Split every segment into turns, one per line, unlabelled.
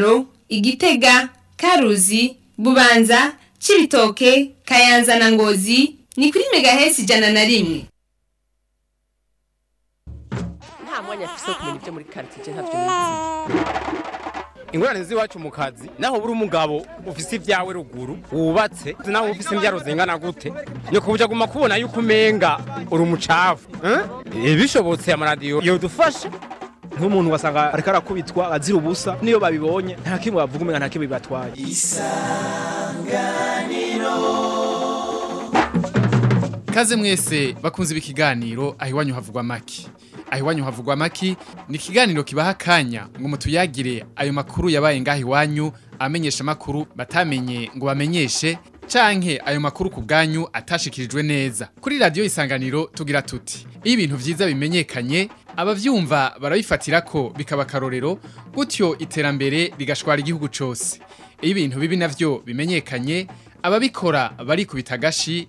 mwaro igitega karuzi bubanza cibitoke kayanza na ngozi ni kuri megahesi ijana na rimwe.
Nta mwanya afise wo kumenya ibyo muri karitsiye ntabyo
ingorane z'iwacu mu kazi naho buri umugabo ufise ibyawe ruguru wubatse naho ufise imbyaro zingana gute ni kubuja guma kubona yuko umenga uri umucafu eh? bishobotse amaradiyo yodufasha.
Nk'umuntu wasanga ariko arakubitwa azira ubusa niyo babibonye nta kimwe bavuga umenga nta kimwe bibatwaye.
Kaze mwese bakunze ibi kiganiro aho iwanyu havugwa maki. Aho iwanyu havugwa maki ni ikiganiro kibaha akanya ngo mutuyagire ayo makuru yabaye ngaho iwanyu amenyesha makuru batamenye ngo bamenyeshe. Canke ayo makuru ku bwanyu atashikirijwe neza. Kuri radio isanganiro tugira tuti iyo ibintu vyiza bimenyekanye abavyumva barabifatira ko bikaba akarorero gutyo iterambere rigashwara igihugu cose. Iyo ibintu bibi navyo bimenyekanye ababikora barikubita agashi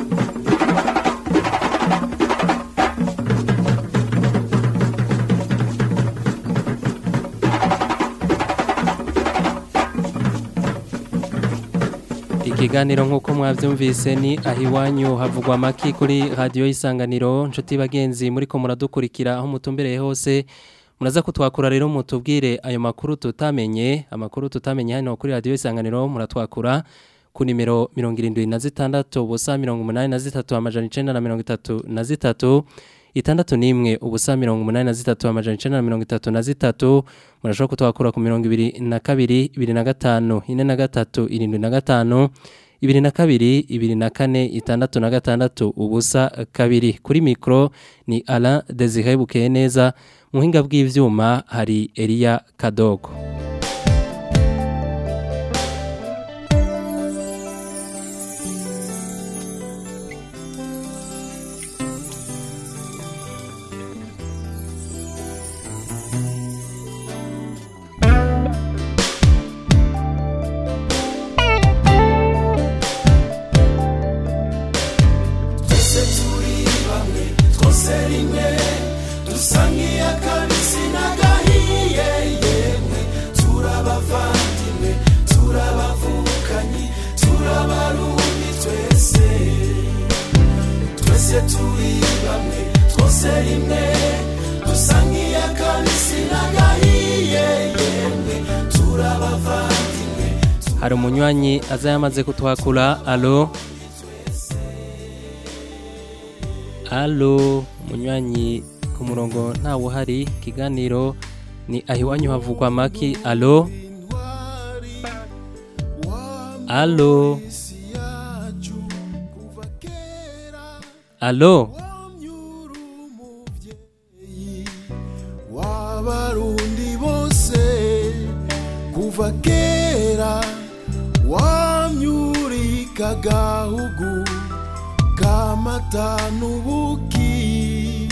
Ikiganiro nk'uko mwabyumvise ni aho iwanyu havugwa amaki kuri radiyo y'isanganiro nshuti bagenzi muri ko muradukurikira aho mutumbereye hose muraza kutwakura rero mutubwire ayo makuru tutamenye amakuru tutamenye hano kuri radiyo y'isanganiro muratwakura ku nimero mirongo irindwi na zitandatu ubusa mirongo umunani na zitatu amajana icenda na mirongo itatu na zitatu. Itandatu n'imwe ubusa mirongo umunani na zitatu amajana icenda na mirongo itatu na zitatu. Murashobora kutwakura ku mirongo ibiri na kabiri ibiri na gatanu ine na gatatu irindwi na gatanu ibiri na kabiri ibiri na kane itandatu na gatandatu ubusa kabiri. Kuri mikoro ni Alain Desire Bukeye neza. Mu buhinga bw'ivyuma hari Elia Kadogo.
Turabavandimwe
hari umunywanyi aza yamaze kutwakura alo? Alo umunywanyi ku murongo ntawe uhari ikiganiro ni ahiwanyu havugwa amaki alo? Alo? Alo
kuva kera wamyurika gahugu kamata n'ubuki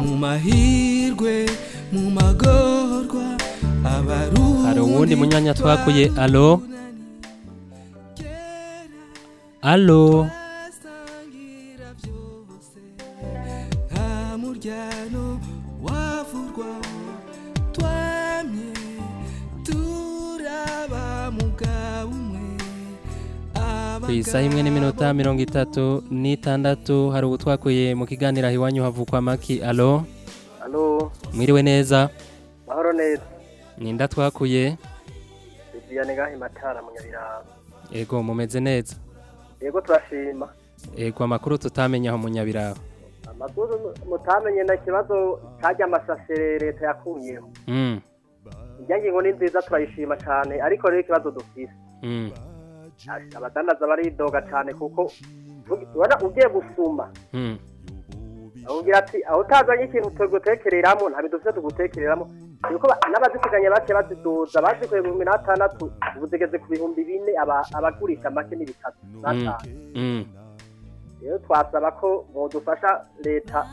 mu mahirwe mu magorwa abarundi
hari uwundi munyanya twakuye alo? alo? Isaha imwe n'iminota mirongo itatu n'itandatu hari ubu twakuye mu kiganiro aho iwanyu havugwa amaki alo
Halo,
mwiriwe neza
mahoro neza.
ninda twakuye
Viviane gahi matara mu Nyabiraba.
ego mumeze neza
Yego turashima.
ego amakuru tutamenya aho mu nyabiraba
Amakuru mutamenye na kibazo cyajya amasasere leta yakuyeho.
Mm,
ngingo ni nziza turayishima cyane ariko rero ikibazo dufise.
Mm,
Abadandaza baridoga cyane kuko ubona ugiye gusuma
mm.
Ahubwira ati aho utazanye ikintu tugutekereramo nta bintu dufite tugutekereramo yuko ba- n'abazisiganye bake baziduza bazikuye mu bihumbi n'atandatu ubu zigeze ku bihumbi bine aba- abagurisha make ni bitatu
Mm, mm.
rero twasaba ko bodufasha leta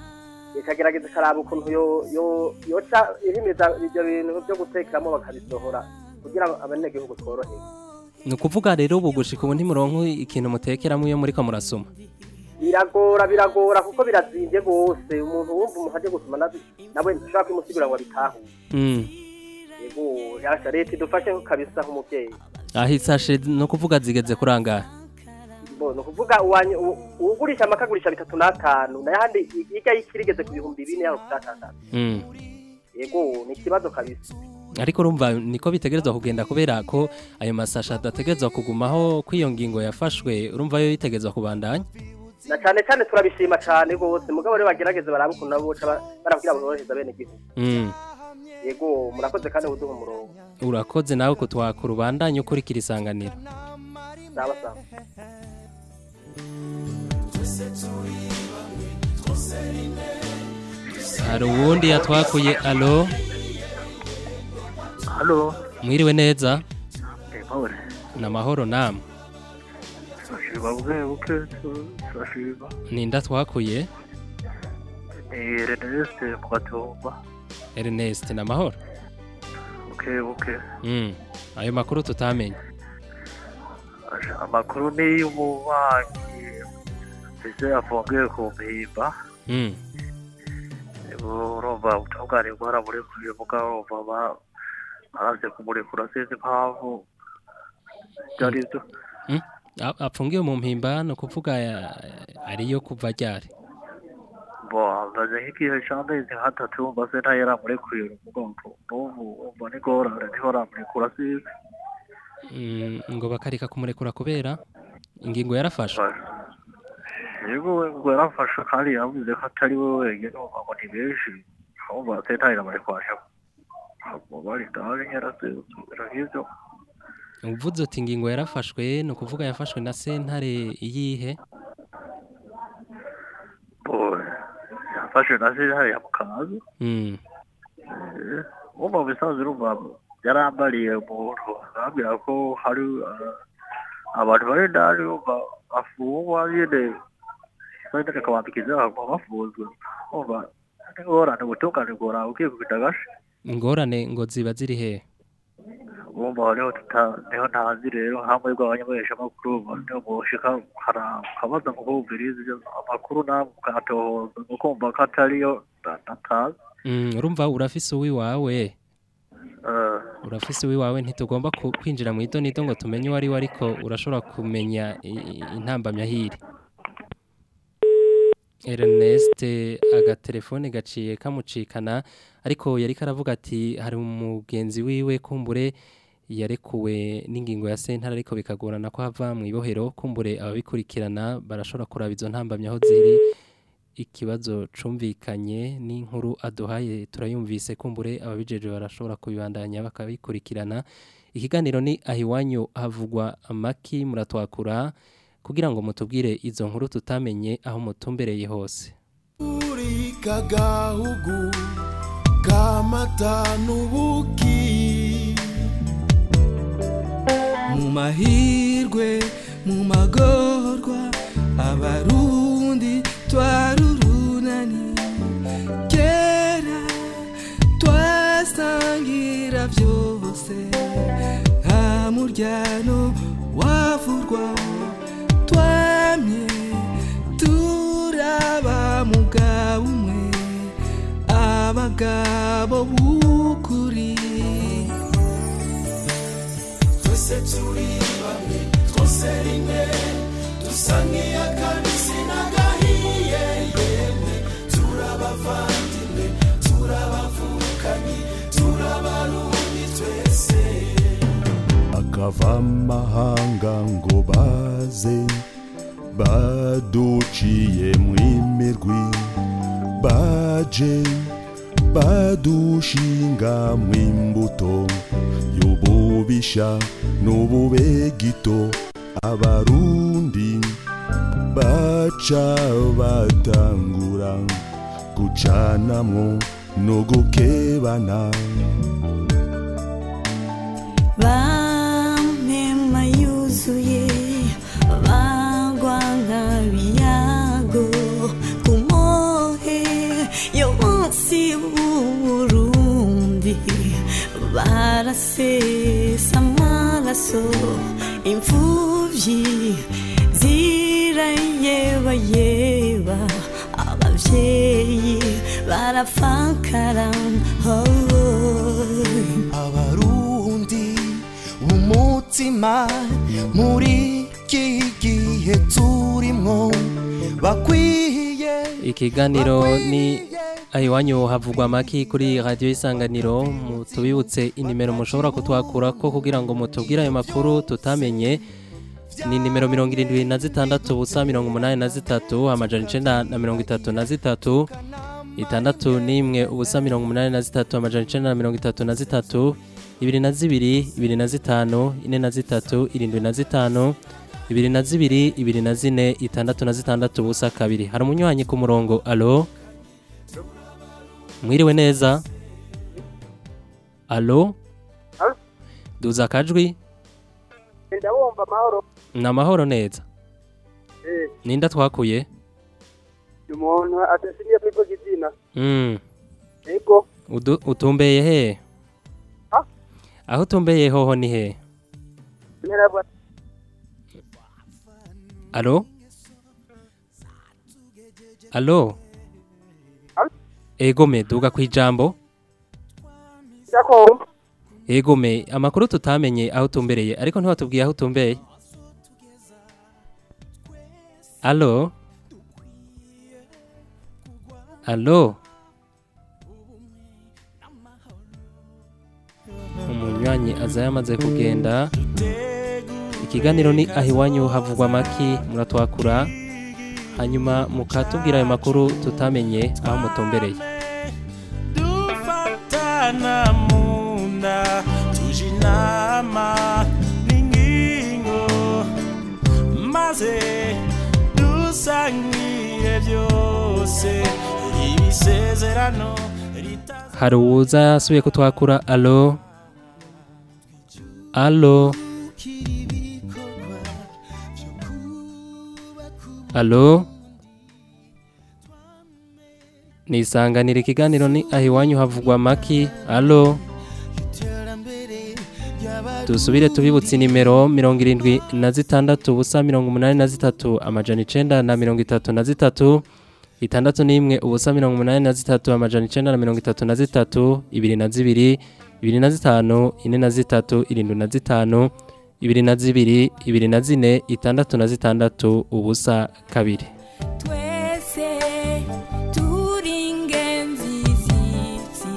ikagerageza ikaraba ukuntu yo- yo- yoca ihimiza ibyo bintu byo gutekeramo bakabisohora kugira ngo abenegihugu tworohere
ni ukuvuga rero ubu gushika ubu ntimuronko ikintu mutekeramo iyo muriko murasoma
biragora biragora kuko birazimbye rwose. Umuntu wumva umuntu aje gusoma nawe ntushobora kwimusigura ngo abitahure
Mm.
yego yasha leta idufashe kabisa nk'umubyeyi.
Aho isashe ni ukuvuga zigeze kurangara.
Ni ukuvuga uwanyu- u- uwugurisha amaka agurisha bitatu n'atanu. N'ayandi hirya y'ikirigeze ku bihumbi bine yaba kuri atandatu
Mm.
yego ni ikibazo kabisa.
Ariko urumva niko bitegerezwa kugenda kubera ko ayo masashe adategerezwa kugumaho ko iyo ngingo yafashwe urumva yo yitegerezwa kubandanya?
Na cyane cyane turabishima cyane rwose. Mugabo rero bagerageze barabe ukuntu nabo barabwira borohereza bene igihugu
Mm.
yego murakoze kandi buduha umurongo.
Urakoze nawe kutwakura ubandanye ukurikira isanganiro.
Sawa
hari uwundi yatwakuye alo
Halo,
mwiriwe neza ni amahoro namwe
turashima.
ninda twakuye
Ni Ernest
ni amahoro
Buke buke.
Mm. ayo makuru tutamenye
Amakuru ni y'umubanyi mbese afungiye ku mpimba.
Mm.
Ubu urumva ubutungane bwaramurekuye mugabo urumva ba- baravye kumurekura sinzi impamvu ibyo ari byo.
Mm. A- apfungiwe mu mpimba ni ukuvuga ya- ariyo kuva ryari
amaze nk'igihe c'amezi nk'atatu wumva se ntayo yaramurekuye umugongo n'ubu wumva ni ngorane ntibaramurikura sinzi.
Mm, ngo bakareka kumurekura kubera ingingo yarafashwe
yego ngo yarafashe kandi yavuze ko atari we wenyine umva ngo ni benshi ahubwo sentare irabarekwasha bari ndahari nyarasubira nk'ibyo
uvuze uti ingingo yarafashwe ni ukuvuga yafashwe na sentare iyihe?
Bo yafashe na sentare ya mukazi
Mm.
Eh, mu bisanzwe urumva yarambariye umuntu arambwira ko hari eh, abantu bari ndani wumva bafungwa nyine ikabambika ibyaha ngo bafunzwe. Wumva ni ngorane ubutungane bwora ugiye kubita agashe
ingorane ngo ziba ziri hehe
bumva ni ho tuta ni ho ntazi rero hamwe bw'abanyamwesha makuru ni ho mushika hakabaza ngo bumvirize amakuru namwe mukatohoza ngo kumva ko atariyo natazi
Mm, urumva urafise uwiwawe urafise uwiwawe ntitugomba kwinjira mu idonido ngo tumenye uwo ari we ariko urashobora kumenya i- i- intambamyi ahiri Ernest agatelefone gaciye kamucikana ariko yari karavuga ati hari umugenzi wiwe kumbure yarekuwe n'ingingo ya sentare ariko bikagorana ko hava mu ibohero. Kumbure ababikurikirana barashobora kuraba izo ntambamyi aho ziri. Ikibazo cumvikanye n'inkuru aduhaye turayumvise. Kumbure ababijeje barashobora kubibandanya bakabikurikirana. Ikiganiro ni ahiwanyu havugwa amaki muratwakura kugira ngo mutubwire izo nkuru tutamenye aho mutumbereye hose.
Uri kagahugu kamata n'ubuki mu mahirwe mu magorwa abarundi twarurunani. Kera twasangira byose nta muryano abagabo b'ukuri twese turi bamwe twose rimwe dusa nk'iy'akabisi n'agahiye. Yemwe turabavandimwe turabavukanyi turabarundi twese.
Akava amahanga ngo baze baduciye mu imirwi baje badushinga mu imbuto y'ububisha n'ububegito abarundi baca batangura gucanamwo no gukebana
barasesa amaraso imfubyi zirayebayeba ababyeyi barafakara
abarundi umutima muri iki gihe turimwo bakwiye
ikiganiro ni ahiwanyu havugwa amaki kuri radiyo y'isanganiro tubibutse inimero mushobora kutwakura ko kugira ngo mutubwire ayo makuru tutamenye. Ni nimero mirongo irindwi na zitandatu ubusa mirongo umunani na zitatu amajana icenda na mirongo itatu na zitatu itandatu n'imwe ubusa mirongo umunani na zitatu amajana icenda na mirongo itatu na zitatu ibiri na zibiri ibiri na zitanu ine na zitatu irindwi na zitanu ibiri na zibiri ibiri na zine itandatu na zitandatu ubusa kabiri. Hari umunywanyi ku murongo. Alo? Mwiriwe neza. Alo duza akajwi?
Ndabumva amahoro.
Ni amahoro neza.
Eh.
Ninda twakuye
umuntu adasinye kwivuga izina
mm.
ego
Udu, utumbeye he? Aho utumbeye hoho ni he? Alo Alo? Egome duga ku ijambo? Egome amakuru tutamenye aho utumbereye ariko ntiwatubwiye aho utumbeye alo alo umunywanyi aza yamaze kugenda. Ikiganiro ni aho iwanyu havugwa amaki muratwakura. Hanyuma mukatubwira ayo makuru tutamenye aho mutumbereye
dufatana munda tuje inama n'ingingo maze dusangire byose ibisezerano
hari uwuza asubiye kutwakura alo alo alo nisanganira ikiganiro ni aho iwanyu havugwa amaki alo dusubire tubibutse nimero mirongo irindwi na zitandatu ubusa mirongo umunani na zitatu amajana icenda na mirongo itatu na zitatu itandatu n'imwe ubusa mirongo umunani na zitatu amajana icenda na mirongo itatu na zitatu ibiri na zibiri ibiri na zitanu ine na zitatu irindwi na zitanu ibiri na zibiri ibiri na zine itandatu na zitandatu ubusa kabiri.
Twese turi ingenzi z'isi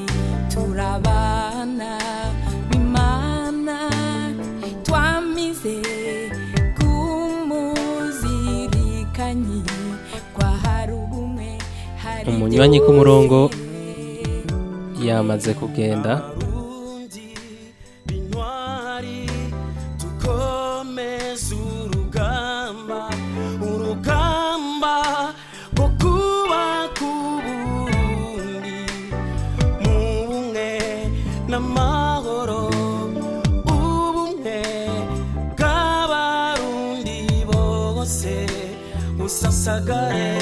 sagare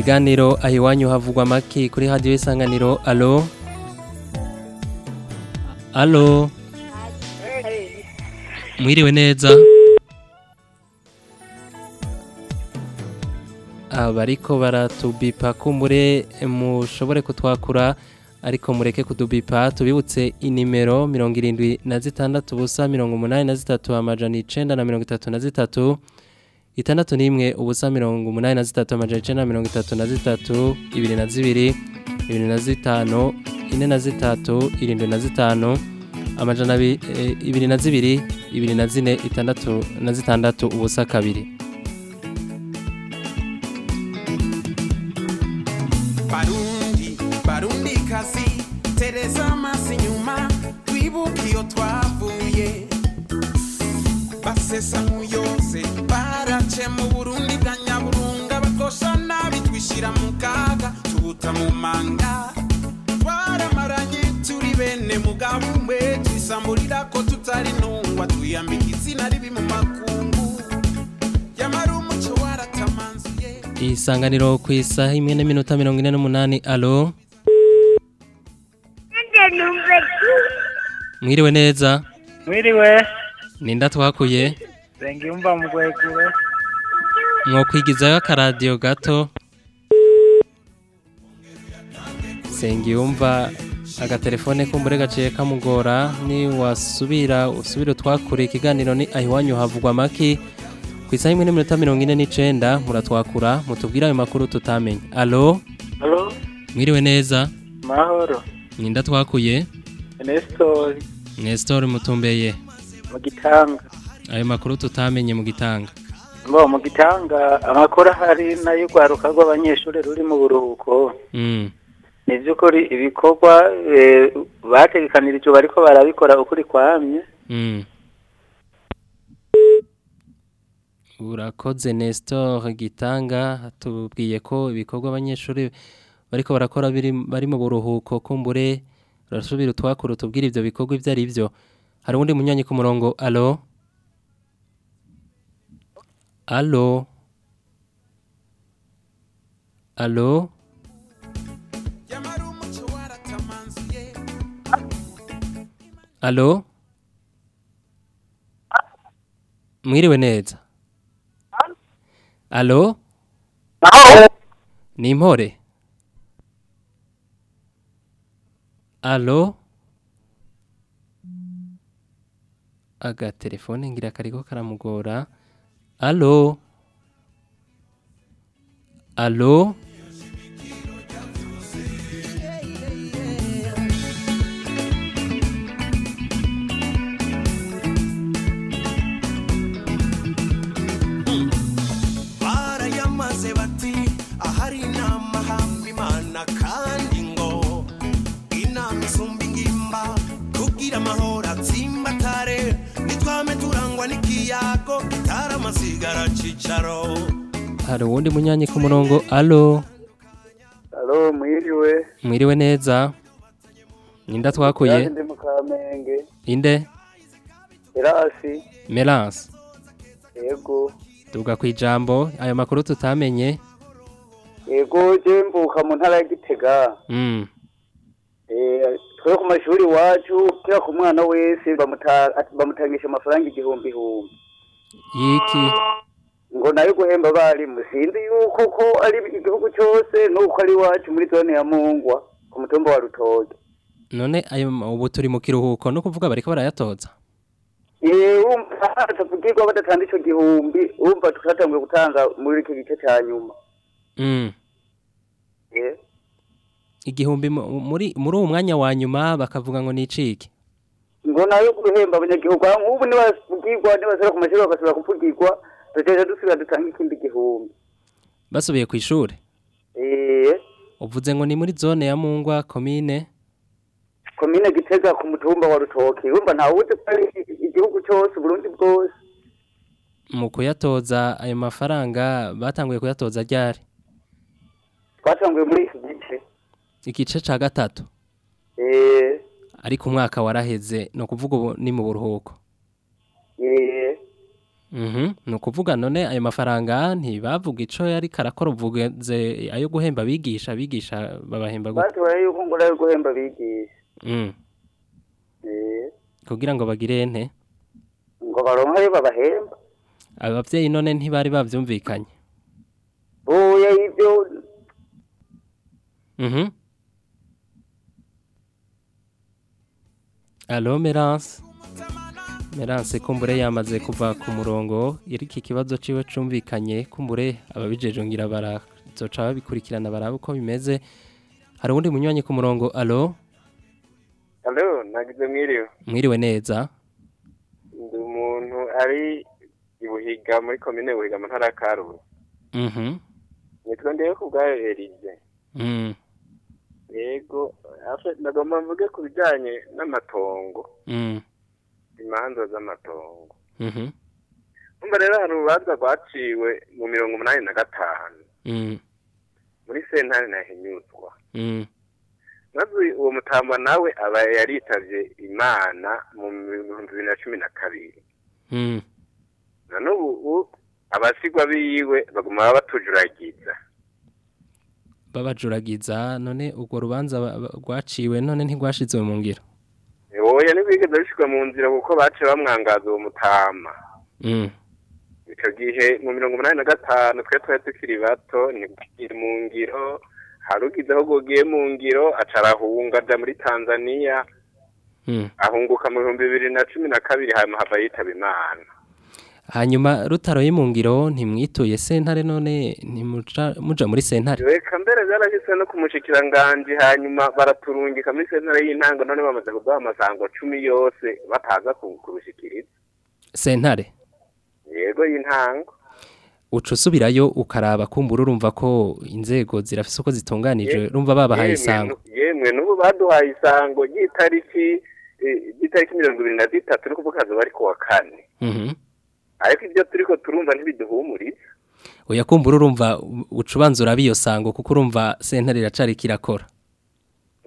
ikiganiro aho iwanyu havugwa amaki kuri radiyo y'isanganiro alo? Alo? Mwiriwe neza? Abariko baratubipa. Kumbure mushobore kutwakura ariko mureke kudubipa. Tubibutse inimero mirongo irindwi na zitandatu ubusa mirongo umunani na zitatu amajana icenda na mirongo itatu na zitatu. Itandatu n'imwe ubusa mirongo umunani na zitatu amajana icenda na mirongo itatu na zitatu ibiri na zibiri ibiri na zitanu ine na zitatu irindwi na zitanu amajana eh, ibiri na zibiri ibiri na zine itandatu na zitandatu ubusa kabiri
tubuta mu manga twaramaranye turi bene mugabo umwe twisamburira ko tutari ntungwa twiyambika izina ribi mu makungu. Yamara umuco waratamanzuye
isanganiro ku isaha imwe n'iminota mirongo ine n'umunani. Alo? Mwiriwe neza?
Mwiriwe.
Ninda twakuye.
Sengiyumva mugwegure.
Mwokwigizayo akaradiyo gato. Sengiyumva agatelefone kumbure gaciye kamugora ni wasubira usubire twakure ikiganiro ni ahiwanyu havugwa maki ku isaha imwe n'iminota mirongo ine n'icenda muratwakura mutubwire ayo makuru tutamenye. Alo mwiriwe neza?
Mahoro.
Ninda twakuye
Nestor.
Nestor mutumbeye.
Mu gitanga.
Ayo makuru tutamenye mu gitanga.
Ngo mu gitanga amakuru ahari na yo rwaruka rw'abanyeshuri ruri mu buruhuko.
Mm.
Ni by'ukuri ibikorwa eh, bategekanirije bariko barabikora ukuri kwamye.
Mm. urakoze Nestor gitanga. Tubwiye ko ibikorwa abanyeshuri bariko barakora bari mu buruhuko. Kumbure urasubira utwakura tubwire ivyo bikorwa ivyo ari byo hari uwundi munyanyi ku murongo. Alo alo alo alo? Mwiriwe neza alo? Ni impore alo? Agatelefone ngira kariko karamugora. Alo? Alo?
Gitara amasigara cicaro.
Hari uwundi munyanyi ku murongo? Alo
Halo mwiriwe.
Mwiriwe neza. Ninda twakuye?
Ndi mu Kamenge.
Inde?
Erasi
Melance
yego.
Tuvuga ku ijambo ayo makuru tutamenye.
Yego je mvuka mu ntara ya Gitega.
Mm.
eh twe ku mashuri wacu kira ku mwana wese bamuta bamutangisha amafaranga igihumbi ihumbi
y'iki
ngo na yo guhemba abarimu sinzi yuko ko ari igihugu cyose nuko ari iwacu muri zone ya Mungwa ku mutumba wa Rutoke
none ayo ubu turi mu kiruhuko no kuvuga bariko barayatoza?
Eh umva atavugirwa badatanga ico gihumbi umva tukatanguye gutanga muri iki gice cya nyuma.
Mm. igihumbi mu- muri muri uwo mwanya wa nyuma bakavuga ngo ni iciki
ngo na yo guhemba abanyagihugu aho nk'ubu nibavugirwa nibasubira ku mashuri bagasubira kuvugirwa duteje dusubira dutanga ikindi gihumbi
basubiye ku ishuri?
Eh
uvuze ngo ni muri zone ya mungwa komine
komine gitega ku mutumba wa rutoki urumva ntawe uzi ko ari igihugu cyose uburundi bwose.
Mu kuyatoza ayo mafaranga batanguye kuyatoza ryari?
Twatanguye muri iki gice.
Igice ca gatatu.
Eh
ariko umwaka waraheze ni ukuvuga ubu ni mu buruhuko. Mhm, ni ukuvuga none ayo mafaranga ntibavuga ico yari karakora uvuze ayo guhemba abigisha abigisha babahemba gute?
Batubaye yuko ngo na yo guhemba bigisha
Mm, kugira ngo bagire ente
ngo baronke ayo babahemba.
Abavyeyi none ntibari bavyumvikanye.
Oya ibyo
Allo Merance Merance kumbure yamaze kuva ku murongo. Iriki kibazo ciwe cumvikanye? Kumbure ababijeje ngira barazoca babikurikirana baraba uko bimeze. Hari uwundi munywanyi ku murongo? Allo?
Halo, nagize mwiriwe.
mwiriwe neza?
Ndi umuntu ari ibuhiga muri komine buhiga mu ntara ya Karusi.
Mhm.
Nitwa ndiye ku bwa Elise. Yego, afe ndagomba mvuge ku bijanye n'amatongo,
Mm.
Imanza z'amatongo.
Mhm
Umva rero hari urubanza rwaciwe mu mirongo umunani na gatanu.
Mm.
Muri sentare na Hinyuzwa.
Mm.
Maze uwo mutamba nawe aba yaritavye imana mu bihumbi bibiri na cumi na kabiri.
Mm.
None ubu ubu abasigwa biwe baguma batujuragiza
babajuragiza none urwo rubanza ba- ba- rwaciwe none ntigwashizwe mu ngiro.
Oya ntibwigeze bishirwa mu nzira kuko baciye bamwangaza uwo mutama.
Mm.
Ico gihe mu mirongo umunani na gatanu twe twari tukiri bato ntibwiri mu ngiro hari ugize aho gogiye mu ngiro aca arahunga aja muri tanzaniya
Mm.
Ahunguka mu bihumbi bibiri na cumi na kabiri hanyuma hava yitaba imana.
Hanyuma rutaroye mu ngiro ntimwituye sentare none muja muri sentare.
Reka mbere byarashyizwe no ku mushikiranganji hanyuma baraturungika muri sentare y'intango none bamaze kuduha amasango cumi yose bataza ku- kurushikiriza.
Sentare?
Yego y'intango.
Uca usubirayo ukaraba kumbura urumva ko inzego zirafise uko zitunganije urumva babahaye isango.
yemwe n'ubu baduhaye isango ry'itariki eh, ry'itariki mirongo ibiri na zitatu ni kuvuga bari ku wa kane.
Mhm.
Ariko ibyo turiko turumva ntibiduhumuriza
oya kumbura urumva u- uca ubanza uraba iyo sango kuko urumva sentare iracari kirakora.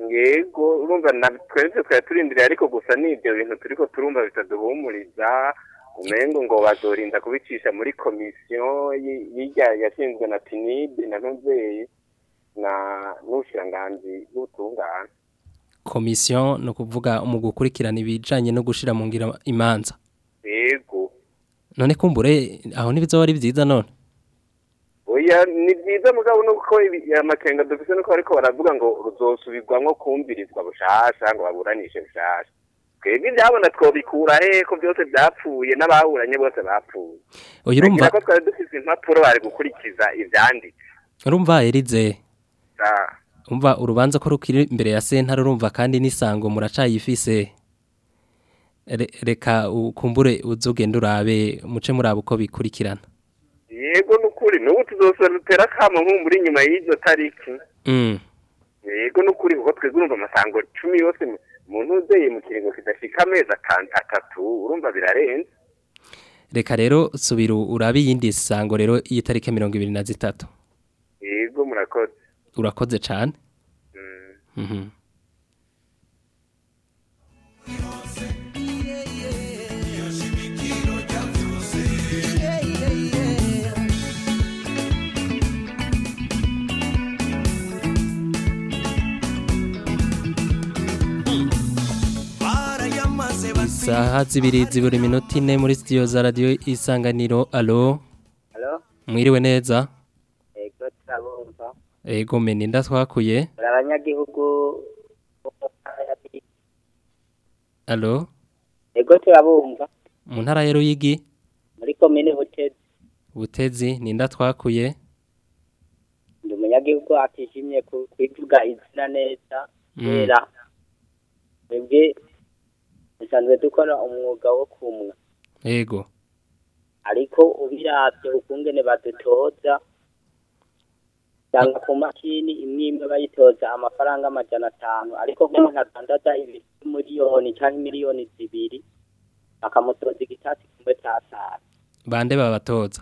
Yego urumva na twese twari turindiriye ariko gusa n'ibyo bintu turiko turumva bitaduhumuriza umengo ngo bazorinda kubicisha muri komisiyo yi- yirya yashinzwe na tinide na ntuzeyi na n'ubushiranganji bw'ubutungane
komisiyo ni ukuvuga mu gukurikirana ibijanye no gushira mu ngiro imanza. None kumbure aho ntibizoba ari vyiza none.
Oya ni byiza mugabo nuko amakenga dufise nuko bariko baravuga ngo ruzosubirwamwo kumvirizwa bushasha ngo baburanishe bushasha. Twebwe ivyabona twobikura hehe ko vyose vyapfuye n'ababuranye bose bapfuye.
Oya urumva
ko twari dufise impapuro bari gukurikiza ivyanditse.
Urumva erize.
Ah,
umva urubanza ko rukiri imbere ya sentare urumva kandi n'isango muracayifise. Reka ukumbure uzugenda urabe muce muraba uko bikurikirana.
Yego nukuri n'ubu tuzosora dutera akamo nk'umuri inyuma y'izo tariki.
Mm.
yego nukuri kuko twebwe urumva amasango cumi yose mu- mu ntuzeye mu kiringo kidashika amezi atatu urumva birarenze.
Reka rero subira urabe iyindi sango rero y'itariki mirongo ibiri na zitatu.
Yego murakoze.
Urakoze cane? Mhm.
barayamaze bati
Saha zibiri ziburi minota ine muri studio za radio isanganiro. Alo mwiriwe neza?
Ego turabumva.
ego meni ndatwakuye
Turi abanyagihugu
alo
Ego turabumva.
Mu ntara ya Ruyigi?
Muri komine Butezi.
butezi ni ndatwakuye.
Ndi umunyagihugu atishimye ku- kwivuga izina neza
Mm.
kubera twebwe dusanzwe dukora umwuga wo kumwa.
Ego
ariko ubiravye ukungene badutoza usanga ku mashini imwe imwe bayitoza amafaranga amajana atanu. Ariko nk'umuntu adandaza ibintu miliyoni canke miliyoni zibiri bakamutoza igitasi kimwe c'atanu
bande babatoza?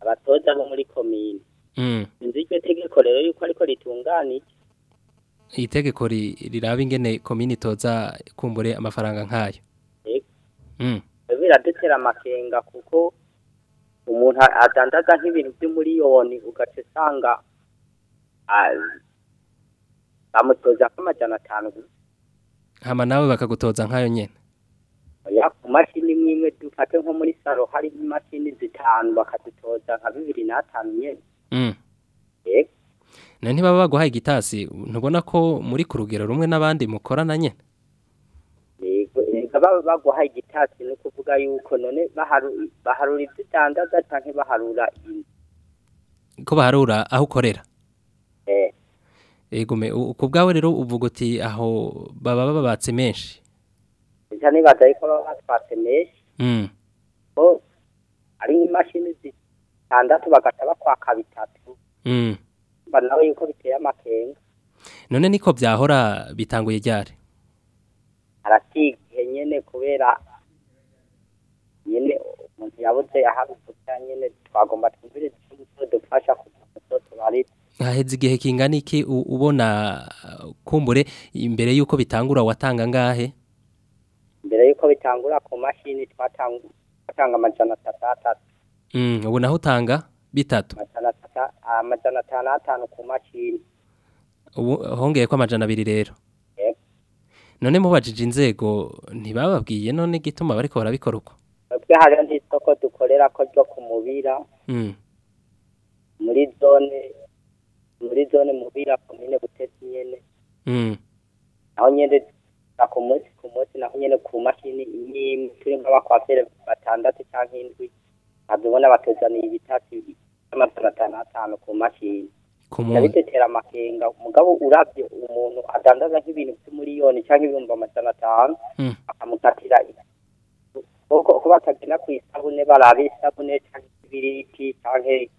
Abatoza bo muri komine.
Mm.
sinzi iryo tegeko rero yuko ariko ritunganije
itegeko ri- riraba ingene komini itoza kumbure amafaranga nkayo
Ego.
mm.
biradutera amakenga kuko umuntu adandaza nk'ibintu by'umuriyoni ugaca usanga bamutoza nk'amajana atanu gusa.
hama nawe bakagutoza nkayo nyene
Oya, ku mashini imwe imwe dufate nko muri salo hari imashini zitanu bakadutoza nka bibiri n'atanu nyene
Mm.
yego
Na ntibaba baguhaye igitasi ntubona ko muri ku rugero rumwe n'abandi mukorana
yego baba baguhaye igitasi ni ukuvuga yuko none baharu- baharura ibyo udandaza canke baharura inzu.
Ko baharura aho ukorera?
Eh.
Ku bwawe rero uvuga uti aho baba babatse menshi.
Nca nibaza yuko baba batwatse menshi?
Mm.
ko ari nk'imashini zitandatu bagaca bakwaka bitatu. Mba nawe yuko biteye amakenga.
None niko byahora bitanguye ryari?
Arasiga igihe nyene kubera nyene umuntu yabuze ahabivuga nyene twagomba twumvire icyo dufasha kugira ngo tubarire
haheze igihe kingana iki ubona uh, kumbure imbere yuko bitangura watanga ngahe?
Mbere yuko bitangura ku mashini twatanga twatanga amajana atatu atatu.
Mm, ubu naho utanga? Bitatu.
Amajana atatu amajana atanu atanu ku mashini
ubu hongeye ko amajana abiri rero? None mubajije inzego ntibababwiye none gituma bariko barabikora uko?
Twebwe hariho n'isoko dukorera ko ryo ku mubira.
Mm.
muri zone muri zone mubira komine butesi nyene.
Mm.
naho nyene tuza ku munsi ku munsi naho nyene ku mashini imwe turi nk'abakwafere batandatu canke indwi. Nkabibona batuzaniye ibitasi by'amajana atanu ku
ku munsi
bidutera amakenga umugabo uravye umuntu adandaza nk'ibintu vy'umuriyoni canke ibihumbi amajana atanu
Mm.
akamukatira kuko kuba atagenda kw'isabune baraba isabune canke ibiriti canke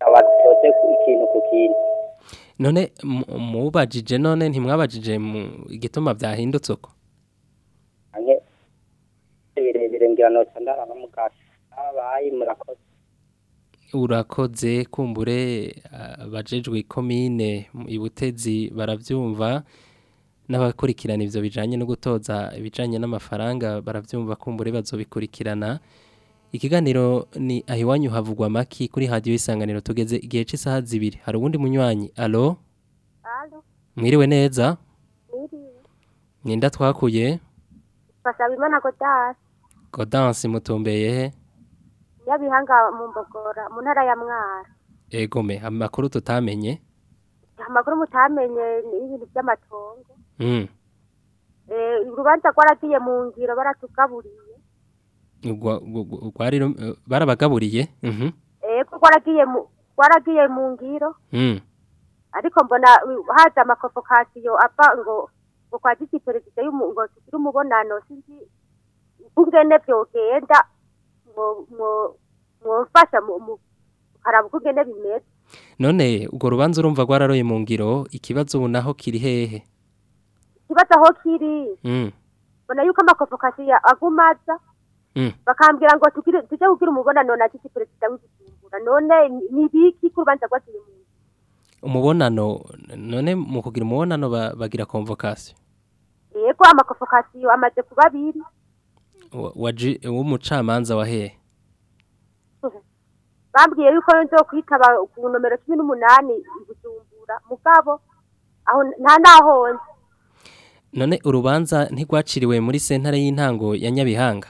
abatoze ikintu ku kintu
none mu- mubajije none ntimwabajije igituma byahindutse uko?
Birebire ngira ndaraba mugasha abayi murakoze.
Urakoze kumbure uh, abajejwe ikomine mu- ibutezi baravyumva n'abakurikirana ivyo bijanye no gutoza ibijanye n'amafaranga baravyumva kumbure bazobikurikirana. Ikiganiro ni ahiwanyu havugwa maki kuri radio isanganiro tugeze igihe c'isaha zibiri. Hari uwundi munywanyi? Alo mwiriwe neza?
Mwiriwe.
ninda twakuye? Gaudence mutumbeye he
Nyabihanga mu Mbogora, mu ntara ya Mwara.
egome amakuru tutamenye
Amakuru mutamenye ni ibintu by'amatongo.
mm.
Eh, urubanza rwaragiye mu ngiro baratugaburiye.
Eh, barabagaburiye mhm
Eh, ko rwaragiye mu ngiro,
mm.
ariko mbona haza amakofokasiyo ava ngo ngo kwa giti perezida y'umu ngo tugire umubonano sinzi ukungene vyogenda mu- mukaraba ukungene bimeze.
none urwo rubanza urumva rwararoye mu ngiro ikibazo ubu naho kiri hehe?
Ikibazo aho kiri?
Mm.
mbona yuko amakofokasiyo agumaza.
Mm.
bakambwira ngo tujye kugira umubonano na giti perezida w'igihugu none ni- ni biki ko urubanza rwagiye mu
umubonano none mu kugira umubonano ba- bagira convocation.
Yego amakofokasiyo amaze kuba abiri.
W'umucamanza wa hehe
bambwiye yuko nzo kwitaba ku nomero cumi n'umunani i bujumbura. Mugabo aho nta naho
none urubanza ntigwaciriwe muri sentare y'intango ya Nyabihanga?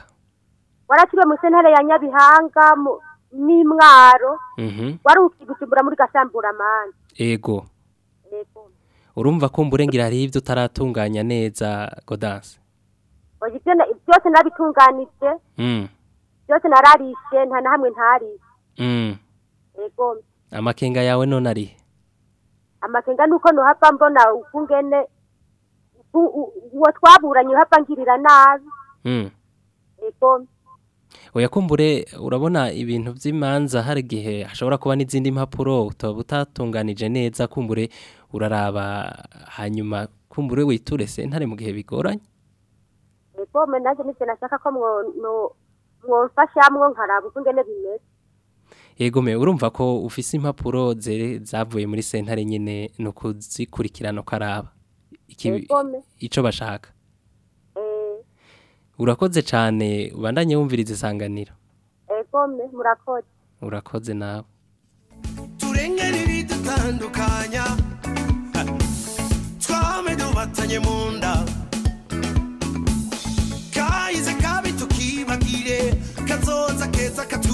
Warakiriwe mu sentare ya nyabihanga n'imwaro
mhm.
Wari ukigucumbura muri gasamburamani
ego.
Yego
urumva ko mburengera hari ibyo utaratunganya neza
na- byose nabitunganije.
Mm.
byose nararishe nta na hamwe ntarishe
mm.
yego.
Amakenga yawe none ari?
Amakenga nuko nohava mbona ukungene uwo twaburanye uhava ngirira nabi.
Mm.
yego.
Oya kumbure urabona ibintu by'imanza hari igihe hashobora kuba n'izindi mpapuro utaba utatunganije neza kumbure uraraba hanyuma kumbure witure sentare mu gihe bigoranye.
Yego me nanjye nivyo nashaka ko mwo- no- mwomfashamwo nkaraba ukungene bimeze
yego me urumva ko ufise impapuro zavuye muri sentare nyine no kuzikurikirana ukaraba Iki-
Yego me.
ico bashaka?
Eh,
urakoze cane ubandanye wumviriza isanganiro?
Yego me murakoze.
Urakoze nawe.
Turengera ibidutandukanya twame dubatanye mu nda like
a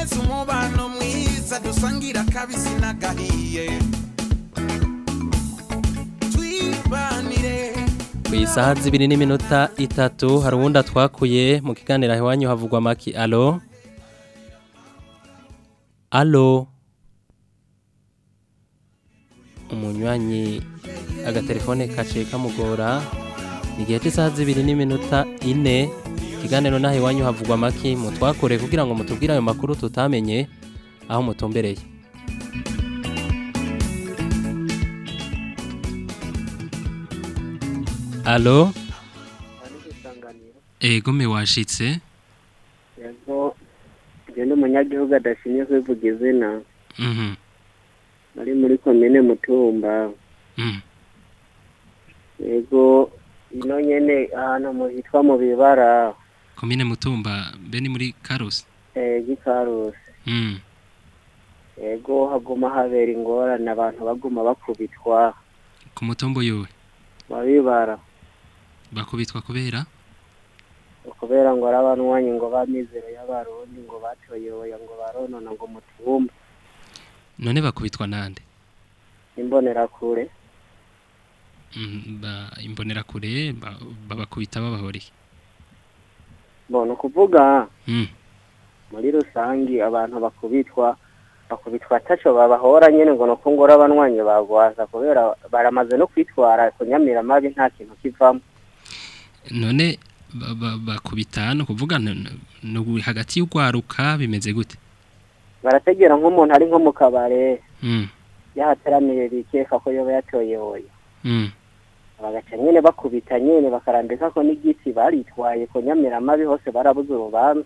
dukomeze umubano mwiza dusangira akabisi n'agahiye.
Ku isaha zibiri n'iminota itatu hari uwundi atwakuye mu kiganiro iwanyu havugwa amaki alo alo umunywanyi agatelefone kaciye kamugora ni igihe cy'isaha zibiri n'iminota ine. Ikiganiro n'aho iwanyu havugwa amaki mutwakure kugira ngo mutubwire ayo makuru tutamenye aho mutumbereye. Alo ego washitse.
Yego ngende umunyagihugu adashimye kwivuga izina.
Mhm.
Ari muri komine mutumba.
Mhm.
Yego ino nyene ahantu hitwa mu bibara.
Komine mutumba mbe ni muri karusi?
Eh, gikarusi
mhm
yego haguma habera ingorane abantu baguma bakubitwa.
Ku mutumba
mu bibara
bakubitwa kubera?
Kubera ngo ari abanwanyi ngo bamizero y'abarundi ngo batoyoya ngo baronona ngo mutumba.
None bakubitwa nande?
Imbonerakure
Mm, ba imbonera kure ba- babakubita babahoriye
mbona ukuvuga
mm.
muri rusangi abantu bakubitwa bakubitwa ataco babahora nyene ngo nuko ngora abanwanyi bagwaza kubera baramaze no kwitwara kunyamira mabi nta kintu kivamo
none ba- ba- bakubita no kuvuga hagati y'ugwaruka bimeze gute
barategera nk'umuntu ari nko mu kabare
mm.
yahateraniye bikeka ko yoba yatoye hoya
Mm.
Bagaca nyene bakubita nyene bakarambika ko n'igiti baritwaye kunyamira mabi hose barabuze urubanza.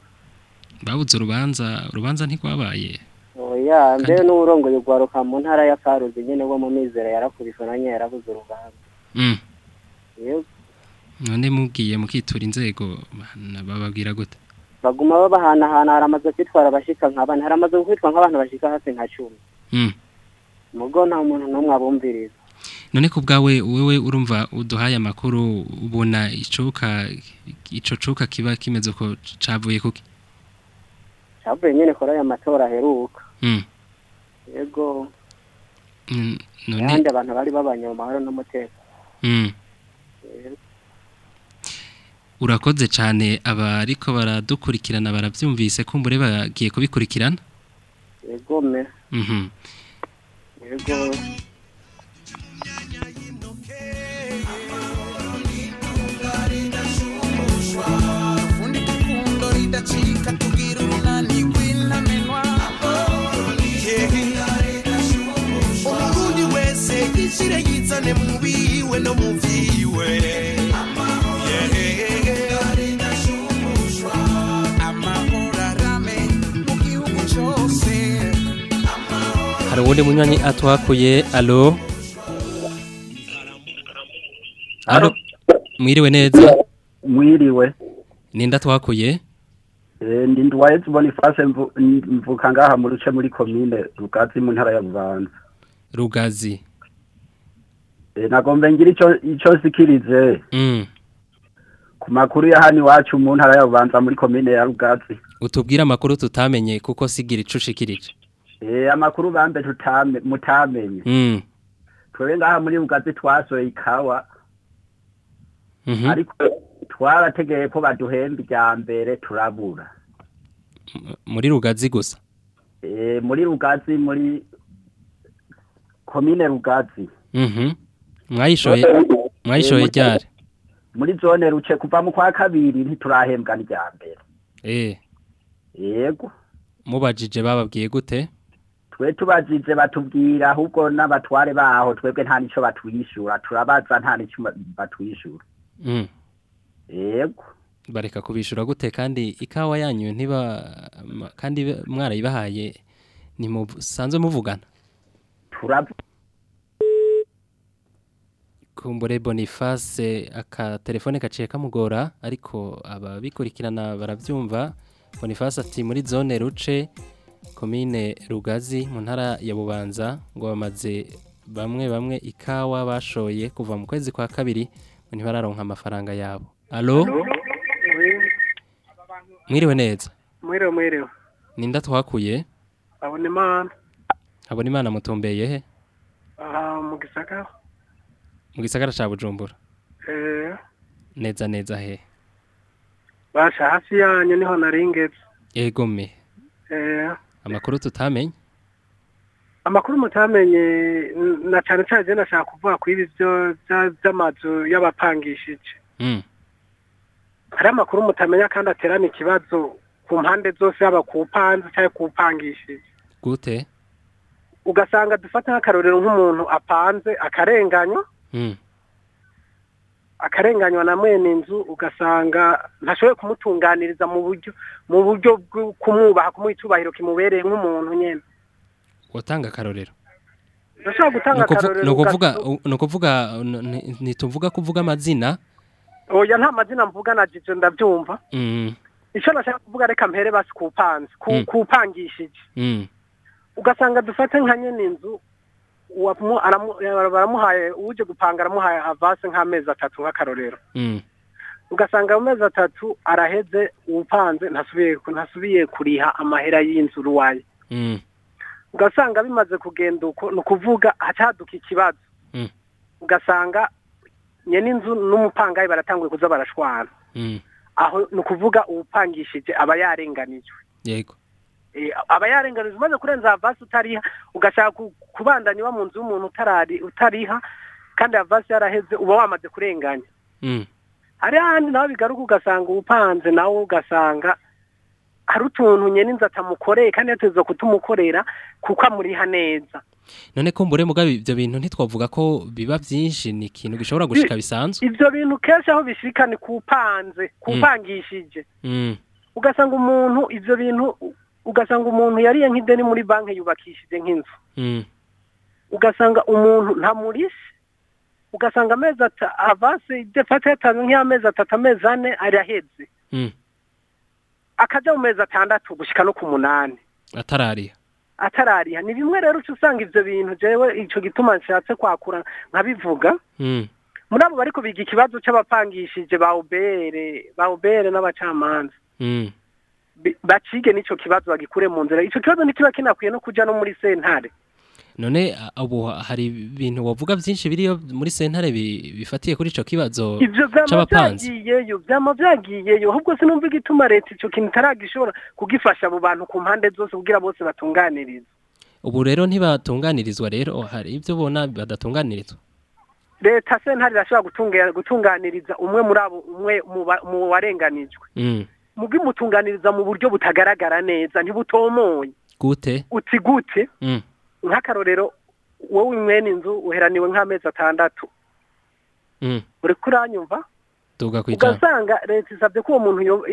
Babuze urubanza urubanza ntigwabaye
oya mbere n'uburongoye ugwaruka mu ntara ya karuzi nyene wo mu mizero yarakubiswe na nyene yarabuze urubanza.
Mm. None mubwiye mukitura inzego bababwira gute?
Baguma babahanahana haramaze kwitwara abashika nk'abana haramaze kwitwa nk'abantu bashika hafi nka cumi.
Mm.
mugo nta muntu n'umwe abumviriza.
None ku bwawe wewe urumva uduhaye amakuru ubona icuka ico cuka kiba kimeze ko cavuye kuki?
Cavuye nyene kuri aya matora aheruka.
Mm.
yego.
Mm, none
kandi abantu bari babanye mu mahoro n'umutekano.
Mm. Urakoze cyane abariko baradukurikirana baravyumvise kumbure bagiye kubikurikirana?
Yego me.
Mhm.
Yego.
Yishire yizane mu biwe no mu vyiwe
hari uwundi munywanyi atwakuye alo mwiriwe neza?
Mwiriwe.
Ninda twakuye?
Eh, ndi ndwaye bonifase mvu- mvuka ngaha mu ruce muri komine Rugazi mu ntara ya Bubanza
rugazi.
Eh, nagombe ngira ico sikirize
mm.
ku makuru ya hano iwacu mu ntara ya Bubanza muri komine ya Rugazi.
Utubwire amakuru tutamenye kuko sigira ushikirije.
Eh, amakuru bambe tutame mutamenye
mm.
twebwe ngaha muri Rugazi twasoye ikawa ariko twarategeye ko baduhemba irya mbere turabura.
Muri rugazi gusa?
Eh, muri Rugazi muri komine Rugazi.
Mhm mwayishoye mwayishoye
Eh, muri-
ryari?
muri zone ruce kuva mu kwa kabiri ntiturahembwa n'irya mbere
eh.
Yego.
Mubajije bababwiye gute?
Twe tubajije batubwira ahubwo n'abatware baho twebwe nta nico batwishura turabaza nta nico ba- batwishura
mm.
Yego.
Bareka kubishura gute kandi ikawa yanyu ntiba kandi mwarayibahaye ni musanzwe muvugana.
Turab.
Kumbure Boniface aka telefone gaciye kamugora ariko ababikurikirana baravyumva Boniface ati muri zone ruce komine Rugazi mu ntara ya Bubanza ngo bamaze bamwe bamwe ikawa bashoye kuva mu kwezi kwa kabiri. Ntibararonka amafaranga yabo. Allo mwiriwe neza?
Mwiriwe mwiriwe.
Ninda twakuye
abona imana
habona imana mutumbeye he
mu gisagara.
Mu gisagara ca bujumbura.
Eh.
Neza neza he?
Basha hafi yanyu ni ho naringeze
egome
eh.
Amakuru tutamenye?
Amakuru mutamenye na cyane cyane je nashaka kuvuga ku ibi by'amazu y'abapangishije
mm.
hari amakuru mutamenya kandi aterana ikibazo ku mpande zose yaba ku panze cyangwa ku pangishije
gute
ugasanga dufata nk'akarorero nk'umuntu apanze akarenganywa
mm.
akarenganywa na mwene inzu ugasanga ntashoboye kumutunganiriza mu buryo mu buryo bwo kumwubaha kumuha icyubahiro kimubereye nk'umuntu nyine
utanga akarorero
ndashobora gutanga akarorero
ni ukuvuga ntituvuga kuvuga amazina
oya nta mazina mvuga na jijo ndabyumva
mm.
icyo nashaka kuvuga reka mpere basi ku panze ku
Mm. Mm.
ugasanga dufate nka nyene inzu baramuhaye uje gupanga aramuhaye avance nk'amezi atatu nk'akarorero ugasanga mu mezi atatu araheze upanze ntasubiye kuriha amahera y'inzu ruwaye. Ugasanga bimaze kugenda uko ni ukuvuga hacaduka ikibazo
Mm.
ugasanga nyene inzu n'umupangayi baratanguye kuza barashwana
Mm.
aho ni ukuvuga uwupangishije aba yarenganijwe
yego
Eh, aba yarenganijwe umaze kurenza avasi utariha ugashaka ku- kubandanya uba mu nzu y'umuntu utariha kandi avasi yaraheze uba wamaze kurenganya
Mm.
hari ahandi nawe bigaruka ugasanga upanze nawe ugasanga hari utuntu nyene inzu atamukoreye kandi yateze kutumukorera kuko amuriha neza.
None ko mbure mugabe ibyo bintu ntitwavuga ko biba byinshi ni ikintu gishobora gushika bisanzwe.
ivyo bintu kenshi aho bishika ni kupanze kupangishije.
Mm.
ugasanga umuntu ivyo bintu ugasanga umuntu yariye nk'ideni muri banki yubakishije nk'inzu.
Mm.
ugasanga umuntu ntamurishe. Ugasanga amezi ata avance defate yatanze nk'amezi atatu amezi ane araheze. Akaja mu mezi atandatu gushika no ku munani.
Atarariha.
Atarariha. Ni bimwe rero uca usanga ivyo bintu jewe ico gituma nshatse kwakura nkabivuga.
Mm.
muri abo bariko biga ikibazo c'abapangishije ba ubere ba ubere n'abacamanza.
Mm.
Bi- bacige n'ico kibazo bagikure mu nzira. Ico kibazo ntikiba kinakwiye no kuja no muri sentare.
None ubu hari ibintu wavuga byinshi biriyo muri sentare bi- bifatiye kuri ico kibazo c'abapanzi
vyagiyeyo vyama vyagiyeyo. Ahubwo sinumva igituma leta ico kintu itaragishobora kugifasha abo bantu ku mpande zose kugira bose batunganirize.
Ubu rero ntibatunganirizwa rero hari ibyo bona badatunganirizwa.
Leta sentare irashobora gutunga- gutunganiriza umwe muri abo umwe mu warenganijwe.
Mm.
mubwo imutunganiriza mu buryo butagaragara neza ntibutomoye.
Gute?
Uti gute?
Mm.
Nk'akarorero wowe mwene inzu uheraniwe nk'amezi atandatu
Mm.
uri kuranyumva ugasanga leta isabye ko uwo muntu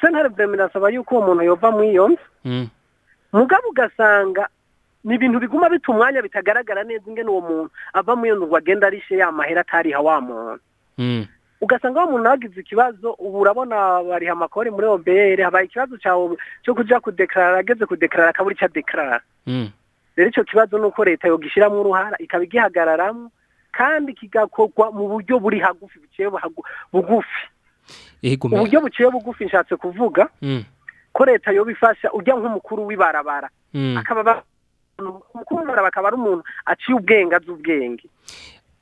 sentare irasaba yuko uwo muntu yova mu iyo nzu
mm.
mugabo ugasanga ni ibintu biguma bita umwanya bitagaragara neza ingene uwo muntu ava mu iyo nzu ngo agenda arishe ya mahera atariha wa muntu
Mm.
ugasanga wa muntu yagize ikibazo ubu urabona bariha amakori muri obr habaye ikibazo cyo kuja kudekarara ageze kudekarara akabura icyo adekarara. Rero icyo kibazo ni uko leta yogishyiramo uruhara ikaba igihagararamo kandi kigakorwa mu buryo buri hagufi buciye bugufi uburyo buciye bugufi nshatse kuvuga
Mm.
ko leta yoba ifasha ujya nk'umukuru w'ibarabara
Mm.
umukuru w'ibarabara akaba ari umuntu aciye ubwenge azi ubwenge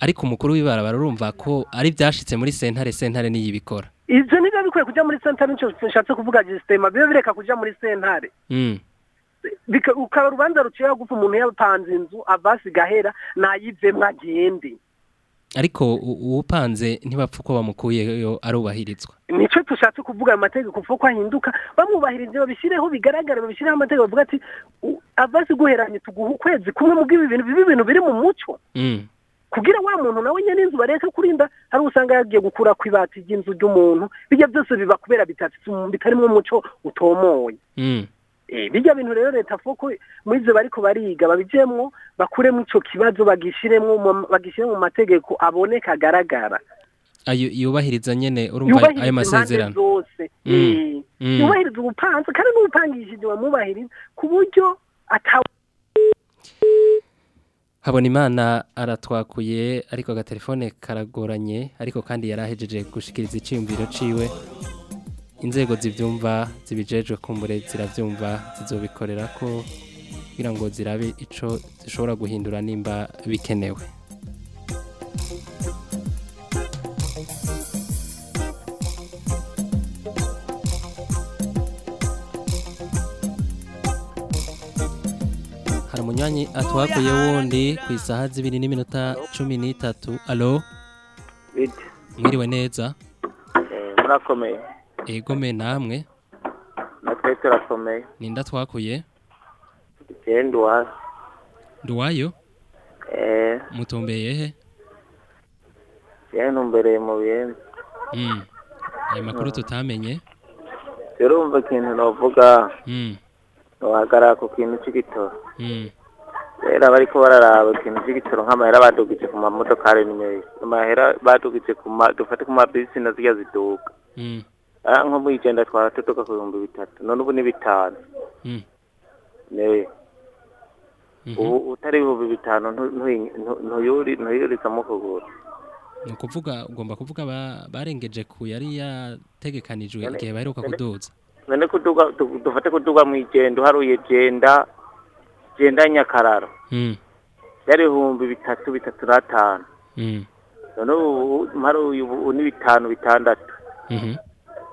ariko umukuru w'ibarabara urumva ko ari byashitse muri sentare sentare niyo ibikora
ivyo nivyo bikwiye kuja muri sentare nshatse kuvuga gisitema bibe bireka kuja muri sentare
mm.
Ukaba urubanza ruciye hagufi umuntu yapanze inzu avasi gahera nayivemwo agende
ariko uwupanze ntibapfa uko bamukuyeyo arubahirizwa
nico tushatse kuvuga ayo mategeko uko ko ahinduka bamwubahirije babishireho bigaragare babishireho amategeko bavuga ati "U- avasi guheranye tuguha ukwezi kumwe mu bw'ibi bintu bibi ibintu biri mu muco
mm.
kugira wa muntu nawe nyene inzu bareke kurinda hari usanga yagiye gukura ku ibati ry'inzu ry'umuntu bijya byose biba kubera bitatu bitarimwo umuco utomoye
Mm.
Bijya bintu rero leta foko muri ivyo bariko bariga babijemwo bakuremwo ico kibazo bagishiremwo mu- mategeko aboneka agaragara
ayo yubahiriza nyene urumva ayo masezerano Mm.
Eh,
Mm.
yubahiriza ubupanze kandi n'ubupangishije bamwubahiriza ku buryo atawe
habona imana aratwakuye ariko agatelefone karagoranye ariko kandi yarahejeje gushikiriza iciyumviro ciwe inzego zibyumva zibijejwe kumbure zirabyumva zizobikorera ko kugira ngo zirabe ico zishobora guhindura nimba bikenewe. Hari umunywanyi atwakuye wundi ku isaha zibiri n'iminota cumi n'itatu. Alo mwiriwe neza?
Eh, murakomeye.
Egome namwe.
Natwe turakomeye
ninda twakuye
genda uwa
nduwayo?
Eh.
Mutumbeye he?
Yewe ntumbereye mu biyenzi
Mm. ayo makuru tutamenye.
Urumva ikintu novuga
Mm.
nohagarara ku kintu c'igitoro.
Mm.
rero bariko bararaba ikintu c'igitoro nk'amahera badugije ku mamodokari ni menshi amahera badugije dufate ku mabisi na zirya ziduga. Nko mw'ijenda twara tuduga ku bihumbi bitatu none ubu ni bitanu
Mm.
ne
Mhm.
ubu utari ibihumbi bitanu ntu- ntu- ntu- ntuyuri ntuyurizamo kugura
ni ukuvuga ugomba kuvuga ba- barengeje ku yari yategekanijwe igihe baheruka kuduza
none dufate kuduga mw'ijenda uharuye jenda jenda nyakararo
Mm.
yari ibihumbi bitatu bitatu n'atanu
Mm.
none ubu mparuye ubu ni bitanu bitandatu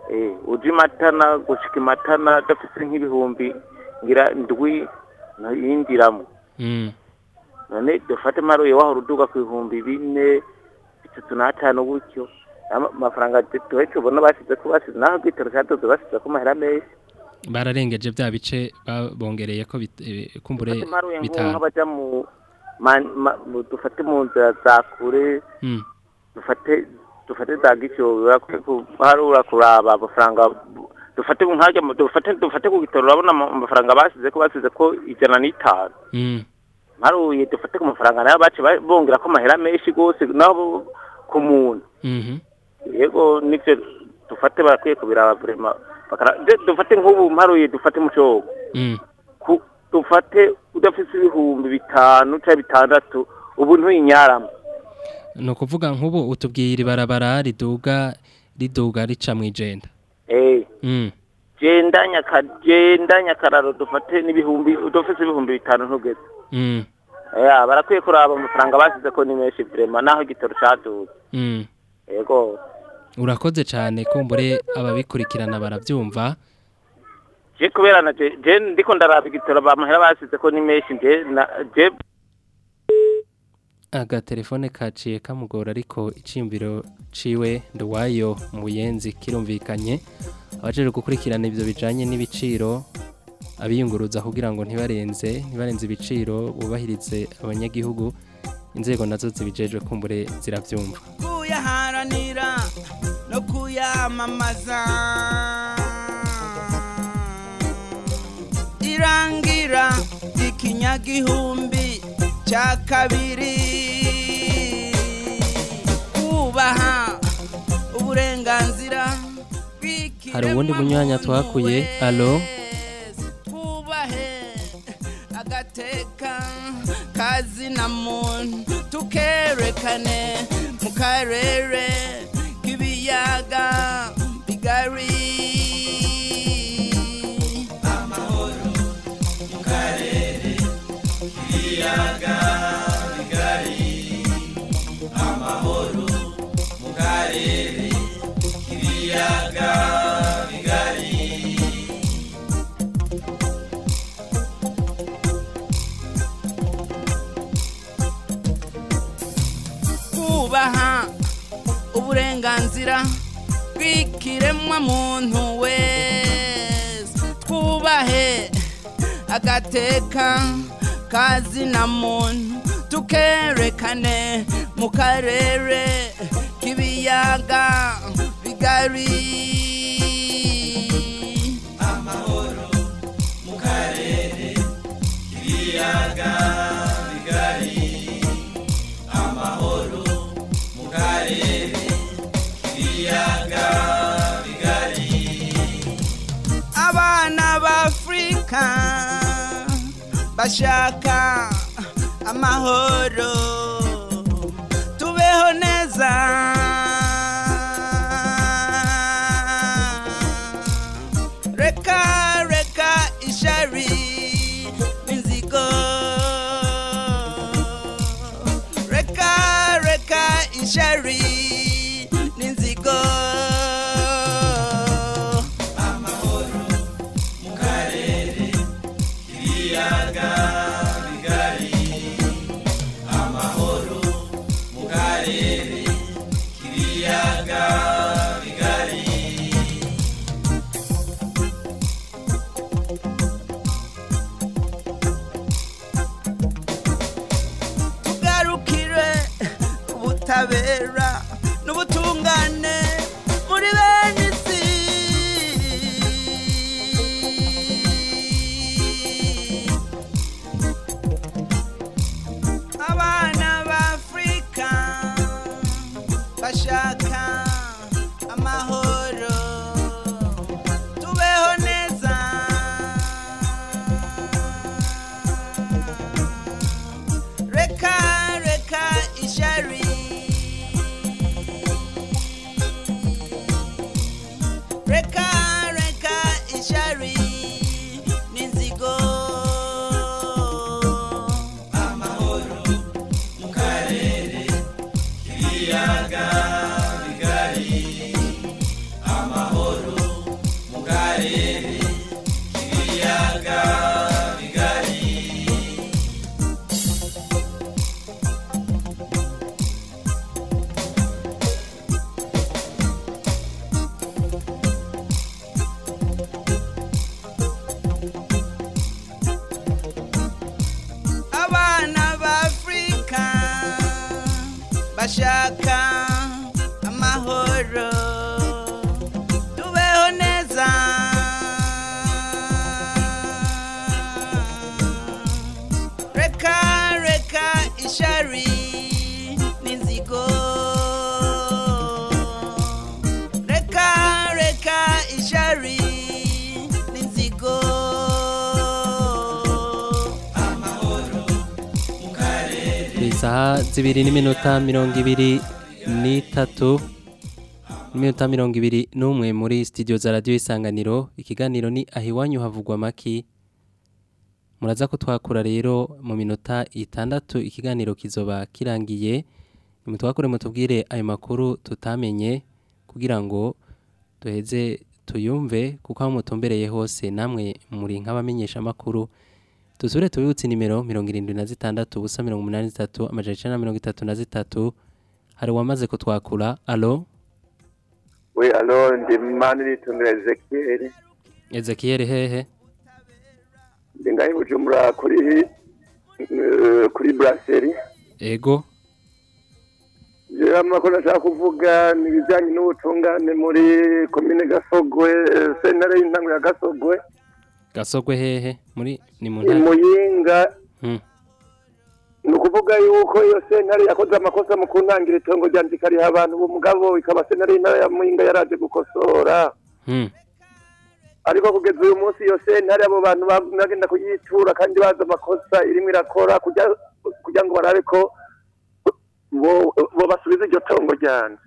Eh uje imatana gushika imatana dafise nk'ibihumbi ngira ndwi yinjiramo
Mm.
none dufate mparuye wahora uduga ku bihumbi bine bitatu n'atanu gutyo. Ama- amafaranga tuhe tubona basize ko basize naho bwitero cyadoze basize ko mahera menshi.
Bararengeje bya bice babongereye ko eh, kumbure bitanu.
mu ma- mu- dufate mu nzira za kure.
Mm.
dufate dufate za gicyo harura kuraba amafaranga dufate nkajya dufate dufate ku gitoro urabona ama- amafaranga basize ko basize ko ijana n'itanu haruye dufate ku mafaranga na yo bace ba- bongera ko amahera menshi gose nabo ku muntu yego nivyo dufate barakwiye kubiraba de- dufate nk'ubu mparuye dufate mu cogo dufate udafise ibihumbi bitanu canke bitandatu ubu ntuyinyaramo.
Ni ukuvuga nk'ubu utubwiye iri barabara riduga riduga rica mu ijenda
eh
Mm.
genda nyaka genda nyakararo dufate n'ibihumbi udafise ibihumbi bitanu ntugeze
Mm.
ya barakwiye kuraba amafaranga basize ko ni menshi vrema naho igitoro caduze
Mm.
yego
urakoze cyane kumbure ababikurikirana barabyumva
je kubera na je ndiko ndaraba igitoro bamahera basize ko ni menshi je
agatelefone kaciye kamugora ariko icimbiro ciwe nduwayo mu buyenzi kirumvikanye abajeje gukurikirana ivyo bijanye n'ibiciro abiyunguruza kugira ngo ntibarenze ntibarenze ibiciro bubahirize abanyagihugu inzego na zo zibijejwe kumbure ziravyumva.
Kuyaharanira no kuyamamaza. Irangira ikinyagihumbi cya kabiri. Kubaha uburenganzira
hari uwundi munyanya twakuye? Alo?
twubahe agateka kazina muntu tukerekane mu karere k'ibiyaga. K'ibiyaga bigari kubaha uburenganzira bw'ikiremwa muntu wese. Twubahe agateka kazina muntu. Tukerekane mu karere k'ibiyaga. Bigari amahoro mu karere k'ibiyaga bigari amahoro mu karere k'ibiyaga bigari abana b'afurika bashaka amahoro. Tubeho neza. America! Zibiri n'iminota mirongo ibiri n'itatu n'iminota mirongo ibiri n'umwe muri sitidiyo za radiyo isanganiro. Ikiganiro ni aho iwanyu havugwa amaki. Muraza ko twakura rero mu minota itandatu ikiganiro kizoba kirangiye. Nimutwakure mutubwire ayo makuru tutamenye kugira ngo duheze tuyumve kuko aho mutumbereye hose namwe muri nk'abamenyesha amakuru dusubire tubibutse nimero mirongo irindwi na zitandatu ubusa mirongo umunani zitatu amajana icenda na mirongo itatu na zitatu. Hari uwamaze kutwakura. Alo
we alo ndi mani ritundira ezekiyeli
ezekiyeli hehe.
Ndi ngaho bujumbura kuri eh, kuri buraseri
ego.
Amakuru nashaka kuvuga ni ibijyanye n'ubutungane muri komine gasogwe eh, sentare y'intango ya gasogwe.
Gasogwe hehe? Muri ni mu
muyinga.
Hmm.
ni ukuvuga yuko iyo sentare yakoze amakosa mu kuntangira itongo ryanje ikariha abantu uwo mugabo ikaba sentare y'intara ya muyinga yaraje gukosora.
Hmm.
ariko kugeza uyu munsi iyo sentare abo bantu ba- bagenda kuyitura kandi bazi amakosa irimo irakora kugira ngo barabe ko bo basubiza iryo tongo ryanje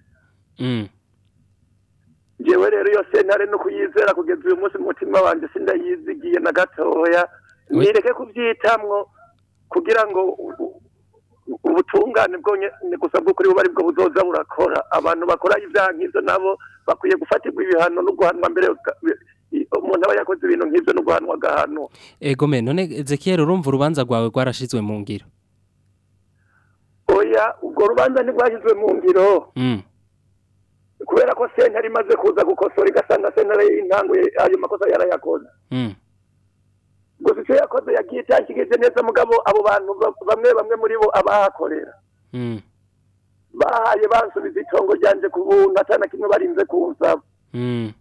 Jewe rero iyo sentare no kuyizera kugeza uyu munsi mu mutima wanje sindayizigiye na gatoya nireke kubyitamwo kugira ngo ubutungane bwonyene gusa bw'ukuri buba ari bwo buzoza burakora. Abantu bakora ibyaha nk'ivyo nabo bakwiye gufatirwa ibihano no guhanwa mbere umuntu aba yakoze ibintu nk'ivyo no guhanwa agahanwa
ego me none ezekiyeli urumva urubanza rwawe rwarashizwe mu ngiro?
Oya urwo rubanza ntirwashyizwe mu ngiro.
Mm.
Kubera ko sentare imaze kuza gukosora igasanga sentare y'intango ye- ayo makosa yarayakoze
Mm.
gusa icyo yakoze yagiye itakigeze neza mugabo abo bantu ba- bamwe bamwe muri bo abahakorera
Mm.
bahaye bansubiza itongo ryanje ku buntu atana kimwe barinze kunsaba
Mm.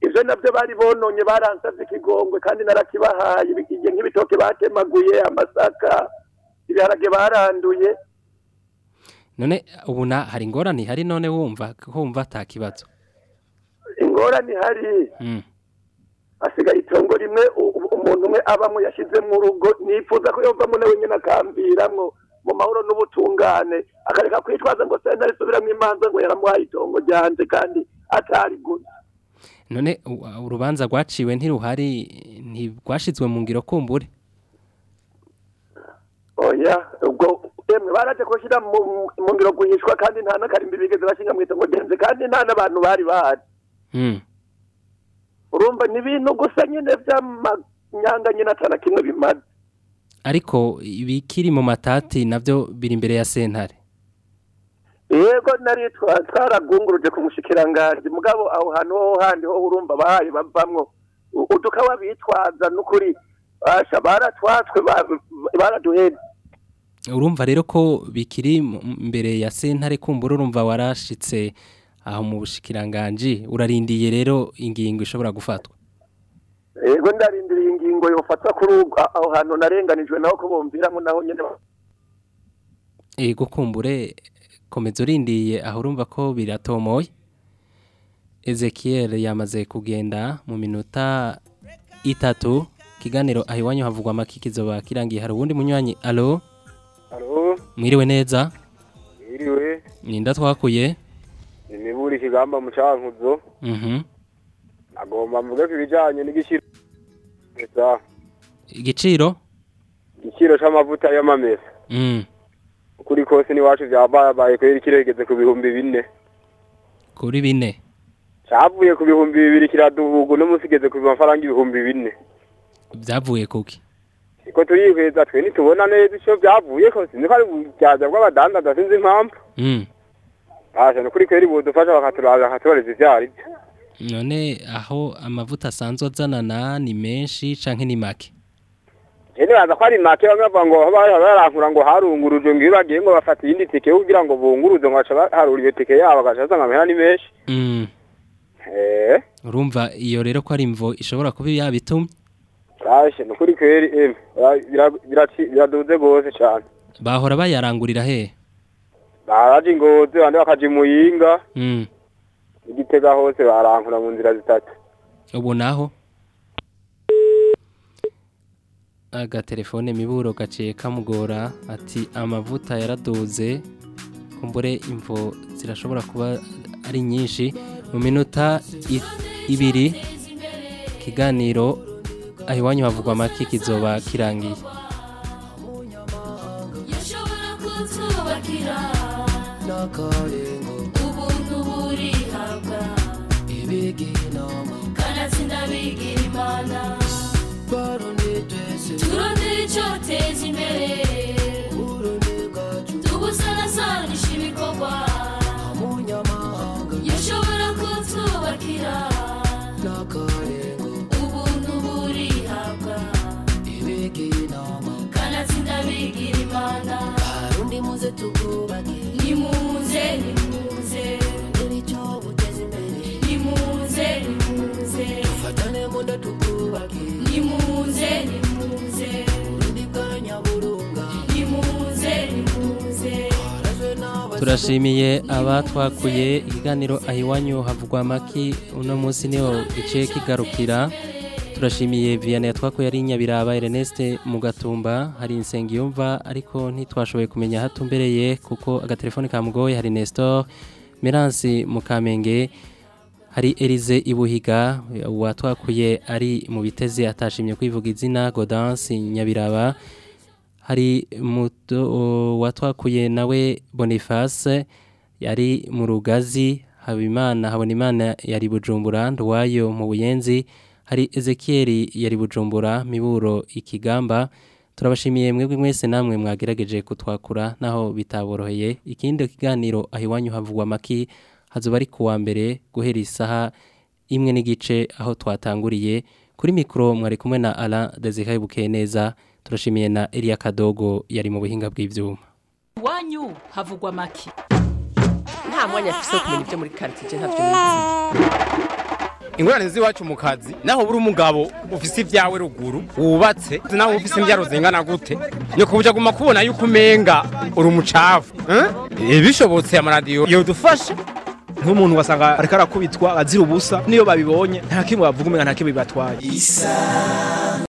ivyo navyo bari bononye baransavye ikigongwe kandi narakibahaye igihe nk'ibitoke batemaguye amasaka ibiharage baranduye
none ubu hari ingorane hari none wumva kumva ata kibazo.
Ingorane ihari.
Mm.
hasigaye itongo rimwe umuntu umwe abamwe yashize mu rugo nifuza ko yovamo nawe nyine akambiramwo mu mahoro n'ubutungane. Akareka kwitwaza ngo sentare isubiramwo imanza ngo yaramuhaye itongo ryanje kandi atari gusa
none urubanza rwaciwe ntiruhari ntirwashizwe mu ngiro kumbure.
Oya ubwo baraje kushira mu mu ngiro guhishwa kandi nta n'akarimbi bigeze bashinga mu itongo genze kandi nta n'abantu bari bahari.
Mm.
urumva ni ibintu gusa nyine vy'amanyanga nyine atana kimwe bimaze.
Ariko ibikiri mu matati navyo biri imbere ya sentare.
Yego nari twa- twaragunguruje ku mushikiranganji. Mugabo aho hantu ho handi ho urumva bahaye bavamwo. U- udukawa bitwaza n'ukuri. Basha baratwatswe ba- baraduheze
urumva rero ko bikiri imbere ya sentare kumbura urumva warashitse aho mu bushikiranganji. Urarindiye rero ingingo ishobora gufatwa.
Yego ndarindiriye ingingo yofatwa kuri aho hantu narenganijwe naho ko bomviramo naho nyene
ego kumbure komeza urindiye aho urumva ko biratomoye. Ezekiel yamaze kugenda mu minota itatu. Kiganiro aho iwanyu havugwa amakikizo bakirangiye hari uwundi munywanyi? Alo mwiriwe neza?
Iriwe,
ninda twakuye
ni miburi ikigamba mu cankuzo,
mhm.
Agomba mvuge ku bijanye n'igiciro
igiciro?
Igiciro c'amavuta y'amamesa.
mm.
Ukuri kose ni wacu vyabaye kweri kiregeze ku bihumbi bine.
kuri bine.
Cavuye ku bihumbi bibiri kiraduhugu no musigeze ku mafaranga ibihumbi bine.
byavuye kuki
Iko turihweza twe nitubona neza ico vyavuye ko sinzi ko ari ubujyaja bw'abadandaza sinzi impamvu.
mm
Asha nukuri kweri bodufasha bakaturaba bakatubareza ivyari vyo.
none aho amavuta asanzwe azanana ni menshi canke ni make
Jene baza ko ari make bamwe bavuga ngo barankura ngo harunguruje ngo iyo bagiye ngo bafata iyindi tike kugira ngo bunguruze ngo baca baharura iyo tike yabo bagaca basanga amahera ni menshi.
urumva iyo rero ko ari imvo ishobora kuba yabitumye
kashe nukuri kweri em bira- biraci- biraduze gose cyane.
bahora bayarangurira he?
Baraje ingozi bandi bakaja imuyinga
mm
igitega hose barankura mu nzira zitatu.
ubu naho? Agatelefone miburo gaciye kamugora ati amavuta yaraduze kumbure imvo zirashobora kuba ari nyinshi. Mu minota ibiri kiganiro aho iwanyu havugwa amaki kizoba kirangiye.
Ubuntu burihabwa. Kanatsinda bigira imana. Turondere icyoteza imbere. Bigira imana
Barundi muze tukubake.
Nimuze nimuze.
Icyo guteza imbere
nimuze nimuze.
Dufatane munda tukubake.
Nimuze nimuze.
Burundi bwa nyaburunga.
Nimuze nimuze.
Turashimiye abatwakuye ikiganiro aho iwanyu havugwa amaki uno munsi ni ho giciye kigarukira. Turashimiye vianney yatwakuye ari nyabiraba erneste mu gatumba hari insengiyumva ariko ntitwashoboye kumenya aho kuko agatelefone kamugoye. Hari nestor meransi mu kamenge hari Elize Ibuhiga watwakuye ari mu biteze atashimye kwivuga izina Godansi Nyabiraba. Hari muto watwakuye nawe Boniface yari mu rugazi Habimana Habonimana yari Bujumbura Ndwayo mu Buyenzi. Hari Ezekiel yari Bujumbura Miburo ikigamba. Turabashimiye mwebwe mwese namwe mwagerageje kutwakura naho bitaboroheye. Ikindi kiganiro aho iwanyu havugwa maki hazoba ari kuwa mbere guhera isaha imwe n'igice aho twatanguriye. Kuri mikoro mwari kumwe na Alain Desire Bukeneza. Turashimiye na Elia Kadogo yari mu buhinga bw'ivyuma.
Iwanyu havugwa make
nta mwanya afise wo kumenya ibyo muri quartier ntavyo nizi
ingorane z'iwacu mu kazi naho buri umugabo ufise ibyawe ruguru wubatse naho ufise imbyaro zingana gute ni kubuja guma kubona yuko umenga uri umucafu eh? bishobotse amaradiyo yodufasha
nk'umuntu wasanga ariko arakubitwa azira ubusa niyo babibonye nta kimwe bavuga umenga nta kimwe bibatwaye